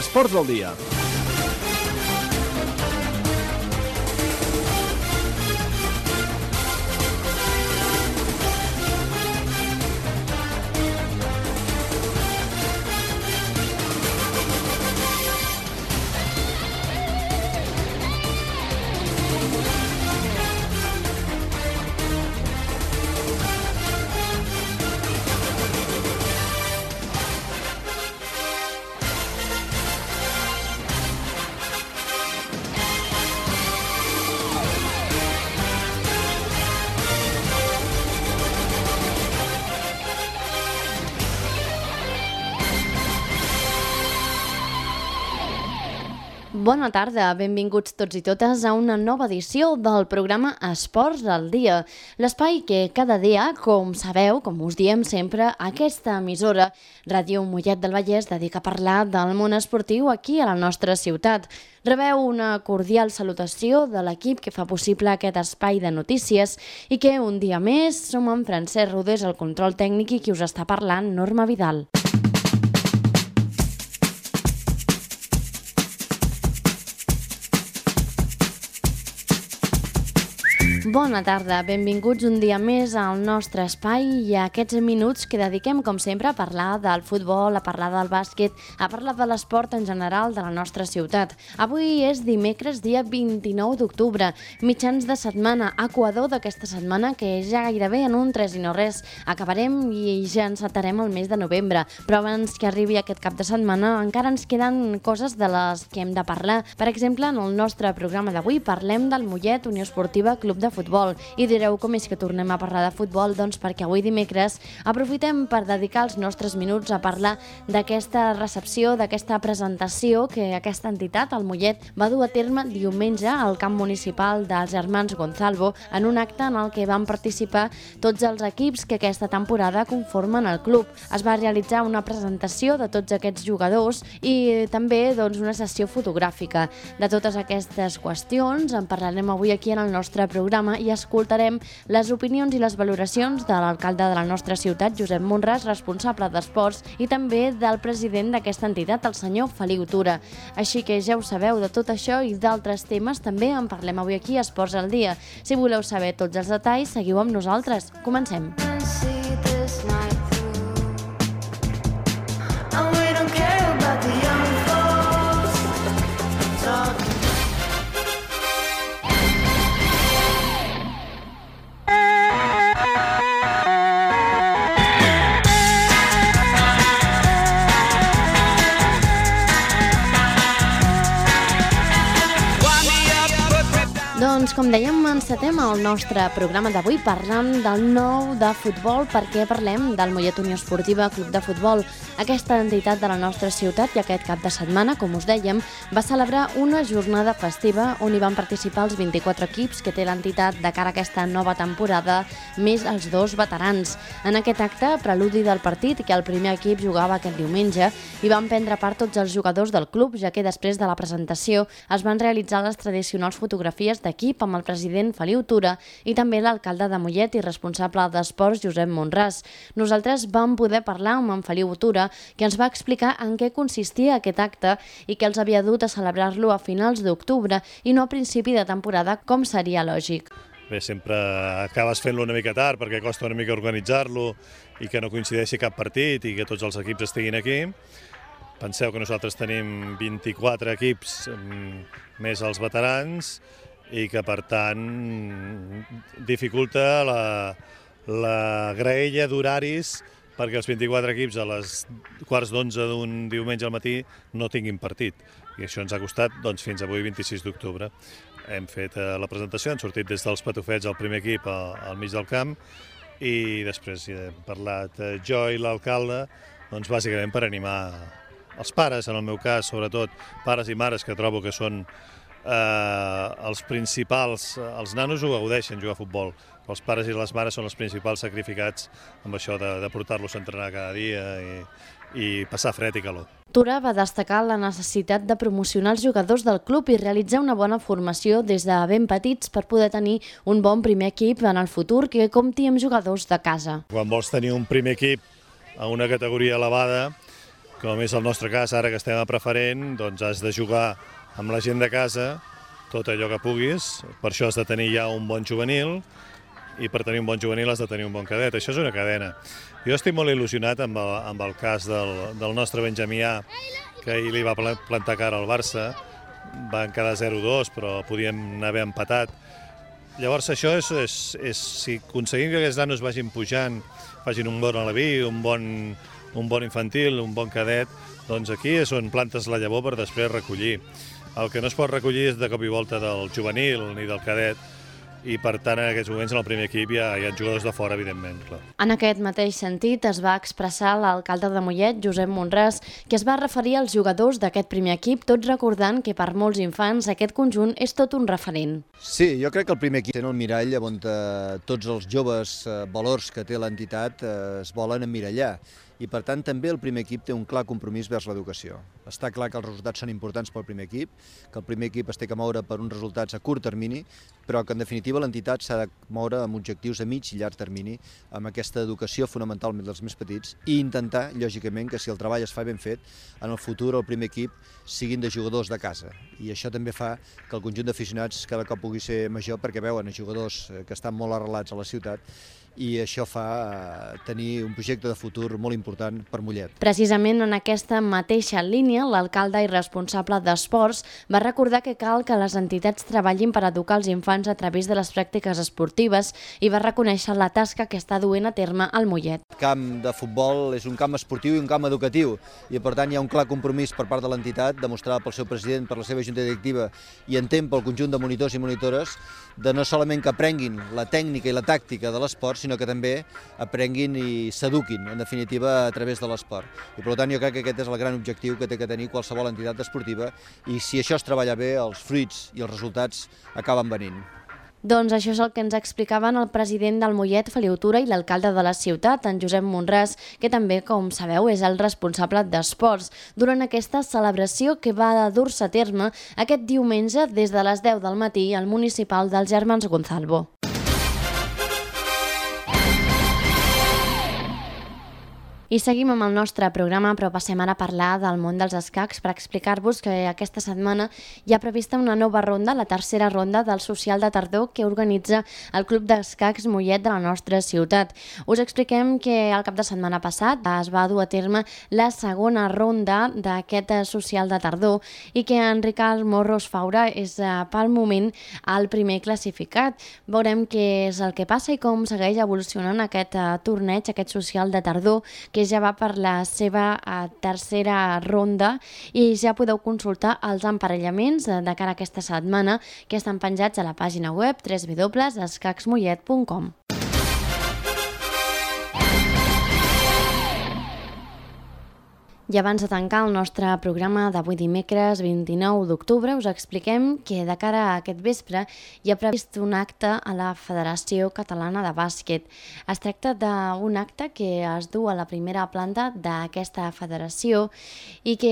Esports del dia. Bona tarda, benvinguts tots i totes a una nova edició del programa Esports al Dia, l'espai que cada dia, com sabeu, com us diem sempre, aquesta emissora, Ràdio Mollet del Vallès, dedica a parlar del món esportiu aquí a la nostra ciutat. Rebeu una cordial salutació de l'equip que fa possible aquest espai de notícies i que un dia més som en Francesc Rodés, el control tècnic i qui us està parlant, Norma Vidal. Bona tarda, benvinguts un dia més al nostre espai i a aquests minuts que dediquem, com sempre, a parlar del futbol, a parlar del bàsquet, a parlar de l'esport en general de la nostra ciutat. Avui és dimecres, dia 29 d'octubre, mitjans de setmana, equador d'aquesta setmana, que ja gairebé en un 3 i no res. Acabarem i ja encetarem el mes de novembre, però abans que arribi aquest cap de setmana encara ens queden coses de les que hem de parlar. Per exemple, en el nostre programa d'avui parlem del Mollet Unió Esportiva Club de Futbol. I direu com és que tornem a parlar de futbol? Doncs perquè avui dimecres aprofitem per dedicar els nostres minuts a parlar d'aquesta recepció, d'aquesta presentació que aquesta entitat, el Mollet, va dur a terme diumenge al camp municipal dels Germans Gonzalvo en un acte en el que van participar tots els equips que aquesta temporada conformen el club. Es va realitzar una presentació de tots aquests jugadors i també doncs, una sessió fotogràfica. De totes aquestes qüestions en parlarem avui aquí en el nostre programa programa i escoltarem les opinions i les valoracions de l'alcalde de la nostra ciutat, Josep Monràs, responsable d'esports, i també del president d'aquesta entitat, el senyor Feliu Tura. Així que ja ho sabeu, de tot això i d'altres temes també en parlem avui aquí a Esports al Dia. Si voleu saber tots els detalls, seguiu amb nosaltres. Comencem. Sí. Doncs com dèiem, encetem el nostre programa d'avui parlant del nou de futbol perquè parlem del Mollet Unió Esportiva Club de Futbol. Aquesta entitat de la nostra ciutat i aquest cap de setmana, com us dèiem, va celebrar una jornada festiva on hi van participar els 24 equips que té l'entitat de cara a aquesta nova temporada, més els dos veterans. En aquest acte, preludi del partit, que el primer equip jugava aquest diumenge, hi van prendre part tots els jugadors del club, ja que després de la presentació es van realitzar les tradicionals fotografies d'equip l'equip amb el president Feliu Tura i també l'alcalde de Mollet i responsable d'Esports Josep Monràs. Nosaltres vam poder parlar amb en Feliu Tura, que ens va explicar en què consistia aquest acte i que els havia dut a celebrar-lo a finals d'octubre i no a principi de temporada, com seria lògic. Bé, sempre acabes fent-lo una mica tard perquè costa una mica organitzar-lo i que no coincideixi cap partit i que tots els equips estiguin aquí. Penseu que nosaltres tenim 24 equips mm, més els veterans i que per tant dificulta la, la graella d'horaris perquè els 24 equips a les quarts d'onze d'un diumenge al matí no tinguin partit. I això ens ha costat doncs, fins avui 26 d'octubre. Hem fet eh, la presentació, han sortit des dels patufets al primer equip al, al mig del camp i després hem parlat eh, jo i l'alcalde doncs, bàsicament per animar els pares, en el meu cas, sobretot pares i mares que trobo que són eh, els principals, els nanos ho gaudeixen jugar a futbol, els pares i les mares són els principals sacrificats amb això de, de portar-los a entrenar cada dia i, i passar fred i calor. Tura va destacar la necessitat de promocionar els jugadors del club i realitzar una bona formació des de ben petits per poder tenir un bon primer equip en el futur que compti amb jugadors de casa. Quan vols tenir un primer equip a una categoria elevada, com és el nostre cas, ara que estem a preferent, doncs has de jugar amb la gent de casa tot allò que puguis, per això has de tenir ja un bon juvenil, i per tenir un bon juvenil has de tenir un bon cadet. Això és una cadena. Jo estic molt il·lusionat amb el, amb el cas del, del nostre Benjamià, que ahir li va plantar cara al Barça, van quedar 0-2, però podíem haver empatat. Llavors això és, és, és si aconseguim que aquests nanos vagin pujant, facin un bon aleví, un bon, un bon infantil, un bon cadet, doncs aquí és on plantes la llavor per després recollir. El que no es pot recollir és de cop i volta del juvenil ni del cadet, i per tant en aquests moments en el primer equip hi ha, hi ha jugadors de fora, evidentment. Clar. En aquest mateix sentit es va expressar l'alcalde de Mollet, Josep Monràs, que es va referir als jugadors d'aquest primer equip, tot recordant que per molts infants aquest conjunt és tot un referent. Sí, jo crec que el primer equip és el mirall on eh, tots els joves eh, valors que té l'entitat eh, es volen emmirallar i per tant també el primer equip té un clar compromís vers l'educació. Està clar que els resultats són importants pel primer equip, que el primer equip es té que moure per uns resultats a curt termini, però que en definitiva l'entitat s'ha de moure amb objectius a mig i llarg termini, amb aquesta educació fonamentalment dels més petits i intentar, lògicament, que si el treball es fa ben fet, en el futur el primer equip siguin de jugadors de casa. I això també fa que el conjunt d'aficionats cada cop pugui ser major perquè veuen jugadors eh, que estan molt arrelats a la ciutat i això fa eh, tenir un projecte de futur molt important per Mollet. Precisament en aquesta mateixa línia, l'alcalde i responsable d'Esports va recordar que cal que les entitats treballin per educar els infants a través de les pràctiques esportives i va reconèixer la tasca que està duent a terme al Mollet. El camp de futbol és un camp esportiu i un camp educatiu i per tant hi ha un clar compromís per part de l'entitat demostrat pel seu president, per la seva junta directiva i en temps pel conjunt de monitors i monitores de no solament que aprenguin la tècnica i la tàctica de l'esport, sinó que també aprenguin i s'eduquin, en definitiva, a través de l'esport. I per tant jo crec que aquest és el gran objectiu que té que tenir qualsevol entitat esportiva i si això es treballa bé, els fruits i els resultats acaben venint. Doncs això és el que ens explicaven el president del Mollet, Feliu Tura, i l'alcalde de la ciutat, en Josep Monràs, que també, com sabeu, és el responsable d'esports, durant aquesta celebració que va dur-se a terme aquest diumenge des de les 10 del matí al municipal dels Germans Gonzalvo. I seguim amb el nostre programa, però passem ara a parlar del món dels escacs per explicar-vos que aquesta setmana hi ha prevista una nova ronda, la tercera ronda del Social de Tardor que organitza el Club d'Escacs Mollet de la nostra ciutat. Us expliquem que el cap de setmana passat es va dur a terme la segona ronda d'aquest Social de Tardor i que en Ricard Morros Faura és eh, pel moment el primer classificat. Veurem què és el que passa i com segueix evolucionant aquest eh, torneig, aquest Social de Tardor, que que ja va per la seva uh, tercera ronda i ja podeu consultar els emparellaments uh, de cara a aquesta setmana que estan penjats a la pàgina web www.escacsmollet.com. I abans de tancar el nostre programa d'avui dimecres 29 d'octubre us expliquem que de cara a aquest vespre hi ha previst un acte a la Federació Catalana de Bàsquet. Es tracta d'un acte que es du a la primera planta d'aquesta federació i que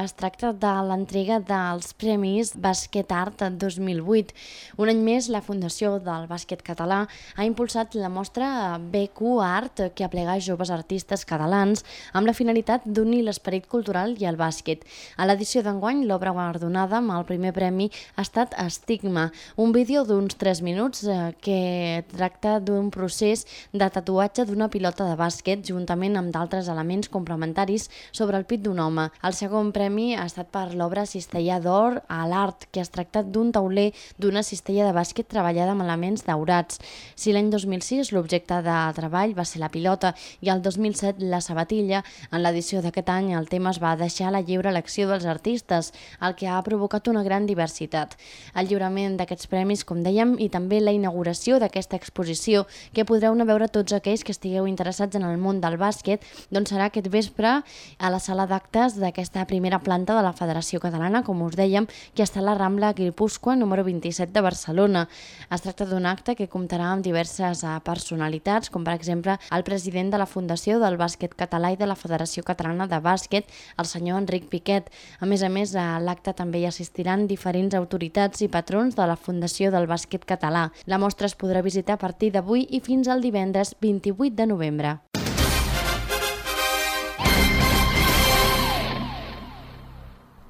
es tracta de l'entrega dels Premis Bàsquet Art 2008. Un any més, la Fundació del Bàsquet Català ha impulsat la mostra BQ Art que aplega joves artistes catalans amb la finalitat d'unir les l'esperit cultural i el bàsquet. A l'edició d'enguany, l'obra guardonada amb el primer premi ha estat Estigma, un vídeo d'uns 3 minuts eh, que tracta d'un procés de tatuatge d'una pilota de bàsquet juntament amb d'altres elements complementaris sobre el pit d'un home. El segon premi ha estat per l'obra Cistella d'Or a l'Art, que es tracta d'un tauler d'una cistella de bàsquet treballada amb elements daurats. Si l'any 2006 l'objecte de treball va ser la pilota i el 2007 la sabatilla, en l'edició d'aquest any any el tema es va deixar la lliure elecció dels artistes, el que ha provocat una gran diversitat. El lliurament d'aquests premis, com dèiem, i també la inauguració d'aquesta exposició, que podreu anar a veure tots aquells que estigueu interessats en el món del bàsquet, doncs serà aquest vespre a la sala d'actes d'aquesta primera planta de la Federació Catalana, com us dèiem, que està a la Rambla Guipúscoa, número 27 de Barcelona. Es tracta d'un acte que comptarà amb diverses eh, personalitats, com per exemple el president de la Fundació del Bàsquet Català i de la Federació Catalana de Bàsquet, bàsquet, el senyor Enric Piquet. A més a més, a l'acte també hi assistiran diferents autoritats i patrons de la Fundació del Bàsquet Català. La mostra es podrà visitar a partir d'avui i fins al divendres 28 de novembre.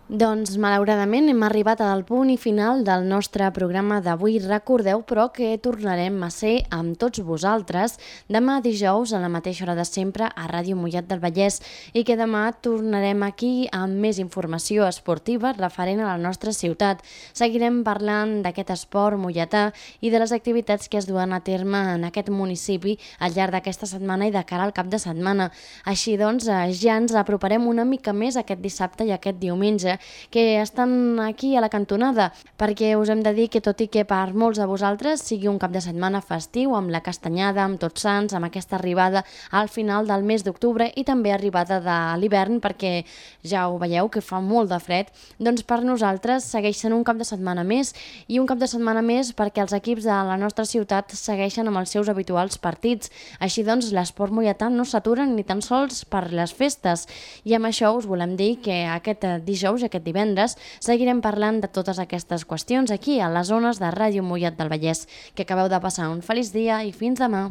Doncs malauradament hem arribat al punt i final del nostre programa d'avui. Recordeu, però, que tornarem a ser amb tots vosaltres demà dijous a la mateixa hora de sempre a Ràdio Mollet del Vallès i que demà tornarem aquí amb més informació esportiva referent a la nostra ciutat. Seguirem parlant d'aquest esport molletà i de les activitats que es duen a terme en aquest municipi al llarg d'aquesta setmana i de cara al cap de setmana. Així doncs, eh, ja ens aproparem una mica més aquest dissabte i aquest diumenge que estan aquí a la cantonada, perquè us hem de dir que tot i que per molts de vosaltres sigui un cap de setmana festiu, amb la castanyada, amb tots sants, amb aquesta arribada al final del mes d'octubre i també arribada de l'hivern, perquè ja ho veieu que fa molt de fred, doncs per nosaltres segueix sent un cap de setmana més i un cap de setmana més perquè els equips de la nostra ciutat segueixen amb els seus habituals partits. Així doncs, l'esport molletà no s'aturen ni tan sols per les festes. I amb això us volem dir que aquest dijous, aquest divendres, seguirem parlant de totes aquestes qüestions aquí a les zones de Ràdio Mollet del Vallès. Que acabeu de passar un feliç dia i fins demà.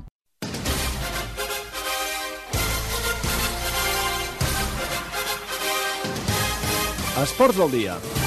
Esports del dia.